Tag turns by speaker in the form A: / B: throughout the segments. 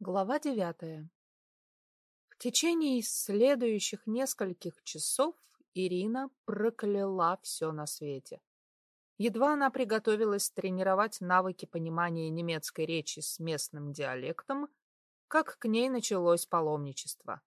A: Глава девятая. В течение следующих нескольких часов Ирина прокляла все на свете. Едва она приготовилась тренировать навыки понимания немецкой речи с местным диалектом, как к ней началось паломничество.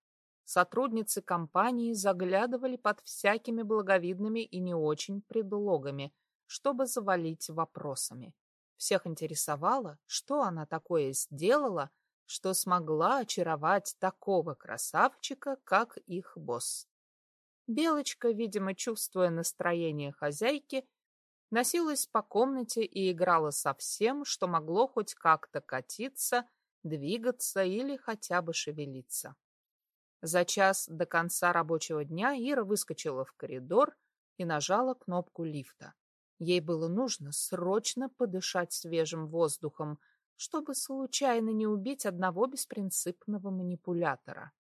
A: Сотрудницы компании заглядывали под всякими благовидными и не очень предлогами, чтобы завалить вопросами. Всех интересовало, что она такое сделала, что смогла очаровать такого красавчика, как их босс. Белочка, видимо, чувствуя настроение хозяйки, носилась по комнате и играла со всем, что могло хоть как-то катиться, двигаться или хотя бы шевелиться. За час до конца рабочего дня Ира выскочила в коридор и нажала кнопку лифта. Ей было нужно срочно подышать свежим воздухом, чтобы случайно не убить одного беспринципного манипулятора.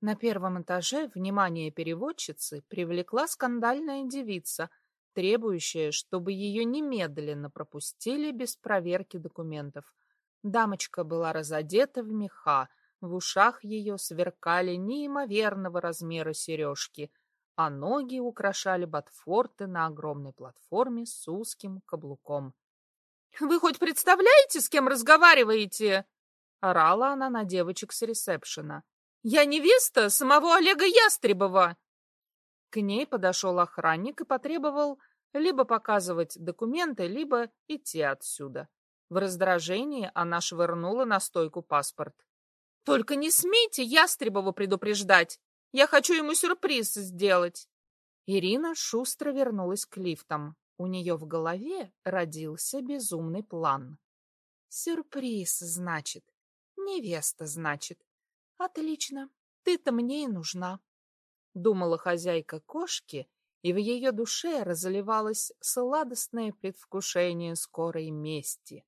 A: На первом этаже внимание переводчицы привлекла скандальная девица, требующая, чтобы ее немедленно пропустили без проверки документов. Дамочка была разодета в меха, в ушах ее сверкали неимоверного размера сережки, а ноги украшали ботфорты на огромной платформе с узким каблуком. Вы хоть представляете, с кем разговариваете? Орала она на девочек с ресепшена. Я невеста самого Олега Ястребова. К ней подошел охранник и потребовал либо показывать документы, либо идти отсюда. В раздражении она швырнула на стойку паспорт. «Только не смейте Ястребова предупреждать! Я хочу ему сюрприз сделать!» Ирина шустро вернулась к лифтам. У нее в голове родился безумный план. Сюрприз, значит. Невеста, значит. Отлично. Ты-то мне и нужна. Думала хозяйка кошки, и в ее душе разливалось сладостное предвкушение скорой мести.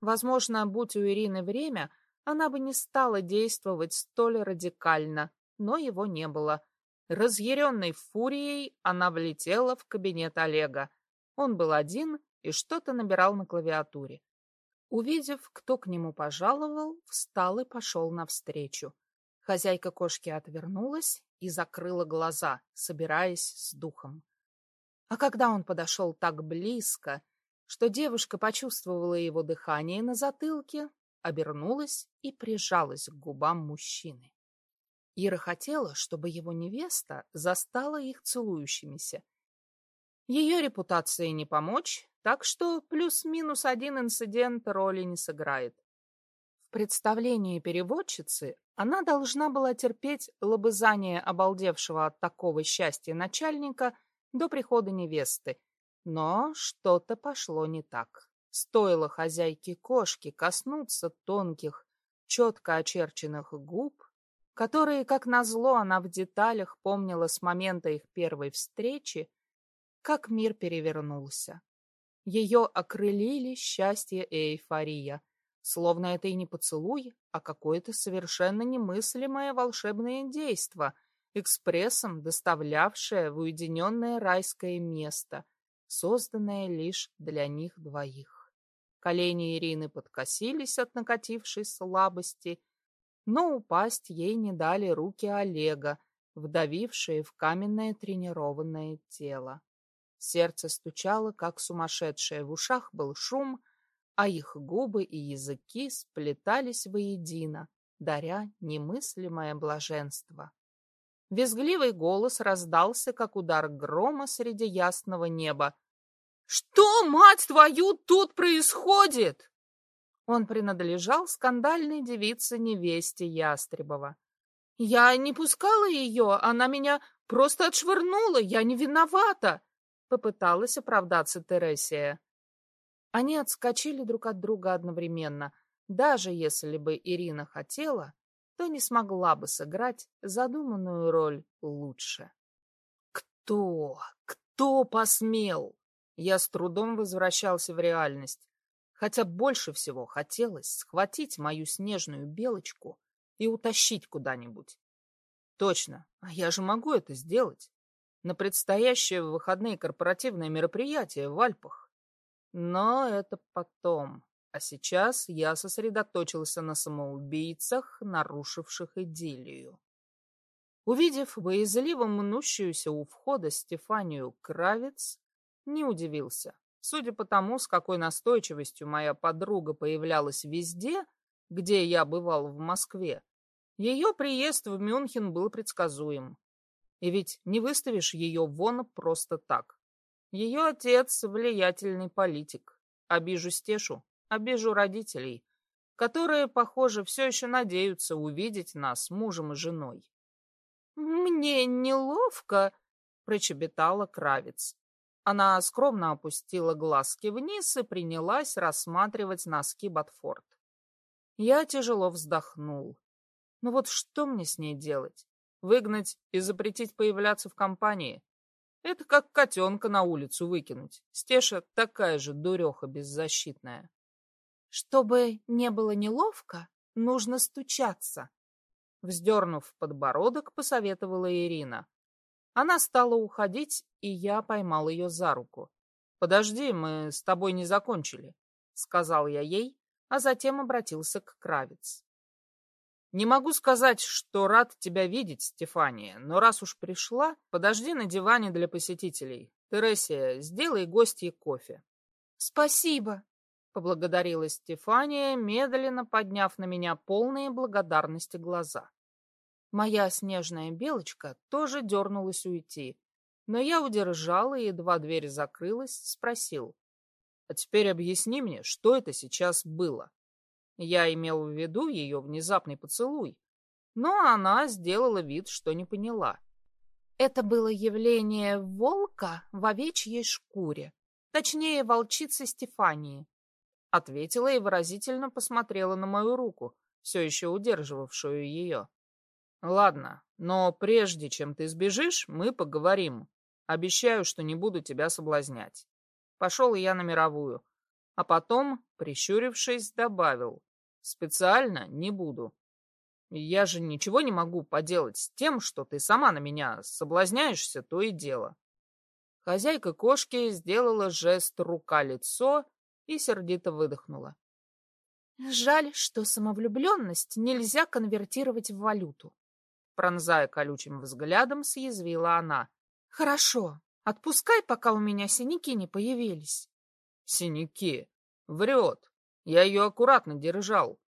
A: Возможно, будь у Ирины время, она бы не стала действовать столь радикально, но его не было. Разъяренной фурией она влетела в кабинет Олега. Он был один и что-то набирал на клавиатуре. Увидев, кто к нему пожаловал, встал и пошел навстречу. Хозяйка кошки отвернулась и закрыла глаза, собираясь с духом. А когда он подошел так близко, что девушка почувствовала его дыхание на затылке, обернулась и прижалась к губам мужчины. Ира хотела, чтобы его невеста застала их целующимися, ее репутации не помочь, так что плюс-минус один инцидент роли не сыграет. В представлении переводчицы она должна была терпеть лобызание обалдевшего от такого счастья начальника до прихода невесты, но что-то пошло не так. Стоило хозяйке кошки коснуться тонких, четко очерченных губ, которые, как назло, она в деталях помнила с момента их первой встречи, как мир перевернулся. Ее окрылили счастье и эйфория, словно это и не поцелуй, а какое-то совершенно немыслимое волшебное действо, экспрессом доставлявшее в уединенное райское место, созданное лишь для них двоих. Колени Ирины подкосились от накатившей слабости, но упасть ей не дали руки Олега, вдавившие в каменное тренированное тело. Сердце стучало, как сумасшедшее, в ушах был шум, а их губы и языки сплетались воедино, даря немыслимое блаженство. Визгливый голос раздался, как удар грома среди ясного неба. «Что, мать твою, тут происходит?» Он принадлежал скандальной девице-невесте Ястребова. «Я не пускала ее, она меня просто отшвырнула, я не виновата!» Попыталась оправдаться Тересия. Они отскочили друг от друга одновременно. Даже если бы Ирина хотела, то не смогла бы сыграть задуманную роль лучше. Кто? Кто посмел? Я с трудом возвращался в реальность, хотя больше всего хотелось схватить мою снежную белочку и утащить куда-нибудь. Точно, а я же могу это сделать на предстоящее в выходные корпоративное мероприятие в Альпах. Но это потом. А сейчас я сосредоточился на самоубийцах, нарушивших идиллию. Увидев боязливо мнущуюся у входа Стефанию Кравец, не удивился. Судя по тому, с какой настойчивостью моя подруга появлялась везде, где я бывал в Москве, ее приезд в Мюнхен был предсказуем. И ведь не выставишь ее вон просто так. Ее отец — влиятельный политик. Обижу Стешу, обижу родителей, которые, похоже, все еще надеются увидеть нас мужем и женой. «Мне неловко», — прочебетала Кравец. Она скромно опустила глазки вниз и принялась рассматривать носки Батфорд. Я тяжело вздохнул. Ну вот что мне с ней делать? Выгнать и запретить появляться в компании? Это как котенка на улицу выкинуть. Стеша такая же дуреха беззащитная. Чтобы не было неловко, нужно стучаться. Вздернув подбородок, посоветовала Ирина. Она стала уходить, и я поймал ее за руку. «Подожди, мы с тобой не закончили», — сказал я ей, а затем обратился к Кравец. «Не могу сказать, что рад тебя видеть, Стефания, но раз уж пришла, подожди на диване для посетителей. Тересия, сделай гостье кофе». «Спасибо», — поблагодарила Стефания, медленно подняв на меня полные благодарности глаза. Моя снежная белочка тоже дернулась уйти, но я удержал и, едва дверь закрылась, спросил. «А теперь объясни мне, что это сейчас было?» Я имел в виду ее внезапный поцелуй, но она сделала вид, что не поняла. Это было явление волка в овечьей шкуре, точнее, волчицы Стефании. Ответила и выразительно посмотрела на мою руку, все еще удерживавшую ее. Ладно, но прежде чем ты сбежишь, мы поговорим. Обещаю, что не буду тебя соблазнять. Пошел я на мировую. А потом, прищурившись, добавил. Специально не буду. Я же ничего не могу поделать с тем, что ты сама на меня соблазняешься, то и дело. Хозяйка кошки сделала жест рука-лицо и сердито выдохнула. Жаль, что самовлюбленность нельзя конвертировать в валюту. Пронзая колючим взглядом, съязвила она. «Хорошо, отпускай, пока у меня синяки не появились». «Синяки? Врет. Я ее аккуратно держал».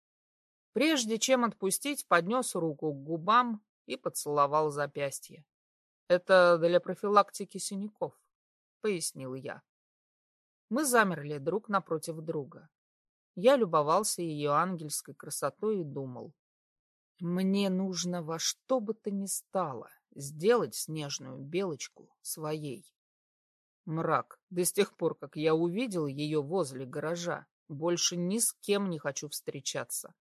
A: Прежде чем отпустить, поднес руку к губам и поцеловал запястье. «Это для профилактики синяков», — пояснил я. Мы замерли друг напротив друга. Я любовался ее ангельской красотой и думал, мне нужно во что бы то ни стало сделать снежную белочку своей. Мрак, до с тех пор, как я увидел ее возле гаража, больше ни с кем не хочу встречаться.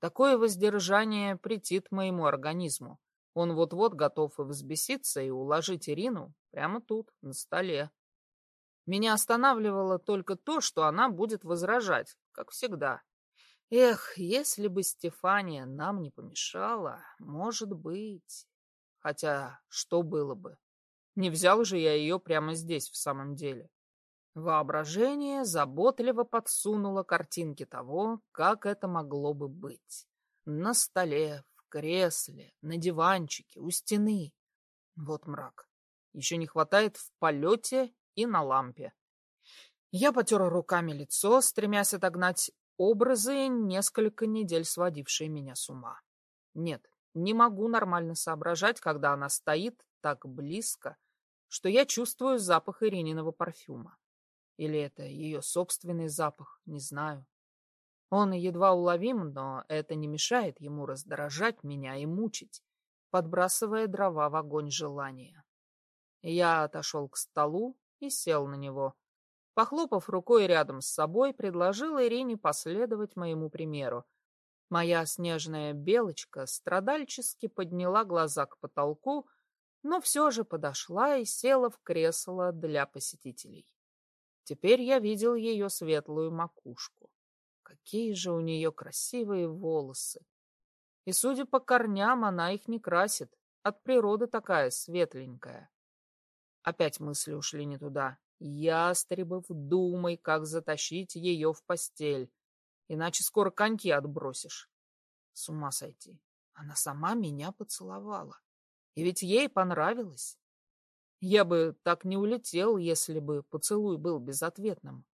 A: Такое воздержание претит моему организму. Он вот-вот готов и взбеситься, и уложить Ирину прямо тут, на столе. Меня останавливало только то, что она будет возражать, как всегда. Эх, если бы Стефания нам не помешала, может быть. Хотя, что было бы? Не взял же я ее прямо здесь, в самом деле. Воображение заботливо подсунуло картинки того, как это могло бы быть. На столе, в кресле, на диванчике, у стены. Вот мрак. Еще не хватает в полете и на лампе. Я потер руками лицо, стремясь отогнать Образы, несколько недель сводившие меня с ума. Нет, не могу нормально соображать, когда она стоит так близко, что я чувствую запах Ирининого парфюма. Или это ее собственный запах, не знаю. Он едва уловим, но это не мешает ему раздражать меня и мучить, подбрасывая дрова в огонь желания. Я отошел к столу и сел на него, Похлопав рукой рядом с собой, предложила Ирине последовать моему примеру. Моя снежная белочка страдальчески подняла глаза к потолку, но все же подошла и села в кресло для посетителей. Теперь я видел ее светлую макушку. Какие же у нее красивые волосы! И, судя по корням, она их не красит. От природы такая светленькая. Опять мысли ушли не туда. Ястребов, думай, как затащить ее в постель. иначе скоро коньки отбросишь. С ума сойти. Она сама меня поцеловала. И ведь ей понравилось. Я бы так не улетел, если бы поцелуй был безответным.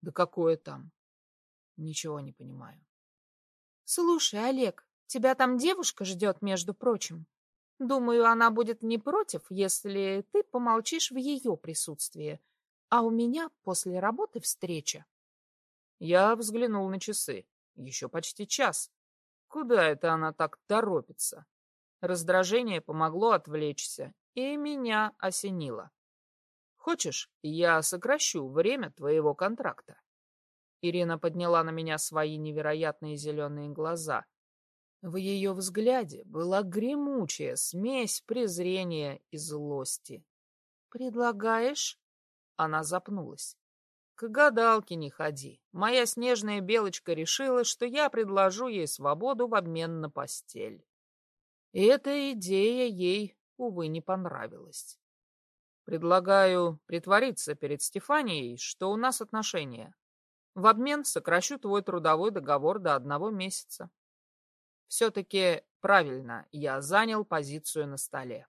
A: Да какое там? Ничего не понимаю.
B: Слушай, Олег, тебя там девушка ждет, между прочим. Думаю, она будет не против, если ты помолчишь в ее присутствии. А у меня после работы встреча.
A: Я взглянул на часы. Еще почти час. Куда это она так торопится? Раздражение помогло отвлечься, и меня осенило. Хочешь, я сокращу время твоего контракта? Ирина подняла на меня свои невероятные зеленые глаза. В ее взгляде была гремучая смесь презрения и злости.
B: «Предлагаешь?»
A: Она запнулась. К гадалке не ходи. Моя снежная белочка решила, что я предложу ей свободу в обмен на постель. Эта идея ей, увы, не понравилась. Предлагаю притвориться перед Стефанией, что у нас отношения. В обмен сокращу твой трудовой договор до одного месяца. Все-таки правильно я занял позицию на столе.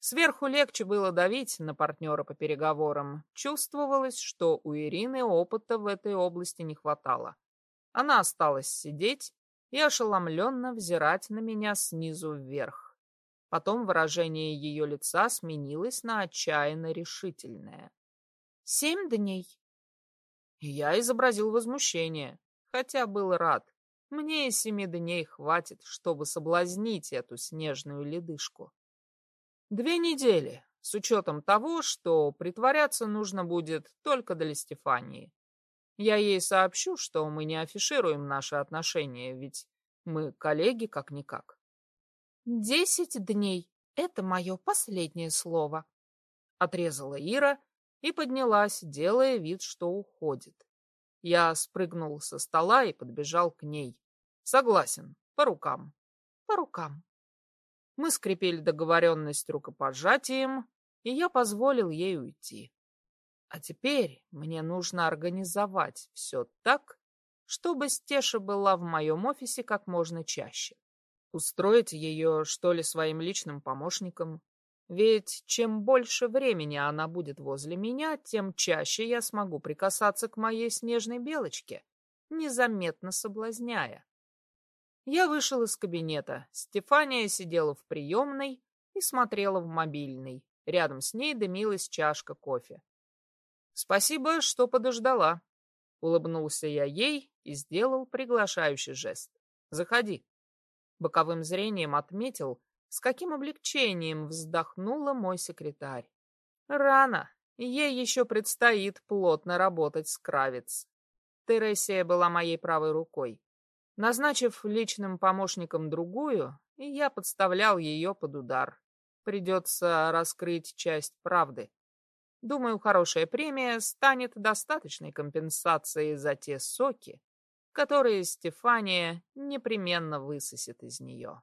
A: Сверху легче было давить на партнера по переговорам. Чувствовалось, что у Ирины опыта в этой области не хватало. Она осталась сидеть и ошеломленно взирать на меня снизу вверх. Потом выражение ее лица сменилось на отчаянно решительное.
B: «Семь дней».
A: Я изобразил возмущение, хотя был рад. Мне и семи дней хватит, чтобы соблазнить эту снежную ледышку. Две недели, с учетом того, что притворяться нужно будет только для Стефании. Я ей сообщу, что мы не афишируем наши отношения, ведь мы коллеги как-никак.
B: «Десять дней — это мое последнее слово», —
A: отрезала Ира и поднялась, делая вид, что уходит. Я спрыгнул со стола и подбежал к ней. Согласен, по рукам.
B: По рукам.
A: Мы скрепили договоренность рукопожатием, и я позволил ей уйти. А теперь мне нужно организовать все так, чтобы Стеша была в моем офисе как можно чаще. Устроить ее, что ли, своим личным помощником. Ведь чем больше времени она будет возле меня, тем чаще я смогу прикасаться к моей снежной белочке, незаметно соблазняя. Я вышел из кабинета. Стефания сидела в приемной и смотрела в мобильный. Рядом с ней дымилась чашка кофе. «Спасибо, что подождала», — улыбнулся я ей и сделал приглашающий жест. «Заходи». Боковым зрением отметил, с каким облегчением вздохнула мой секретарь. Рано, ей еще предстоит плотно работать с Кравец. Тересия была моей правой рукой. Назначив личным помощником другую, я подставлял ее под удар. Придется раскрыть часть правды. Думаю, хорошая премия станет достаточной компенсацией за те соки, которые Стефания непременно высосет из нее.